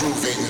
grooving.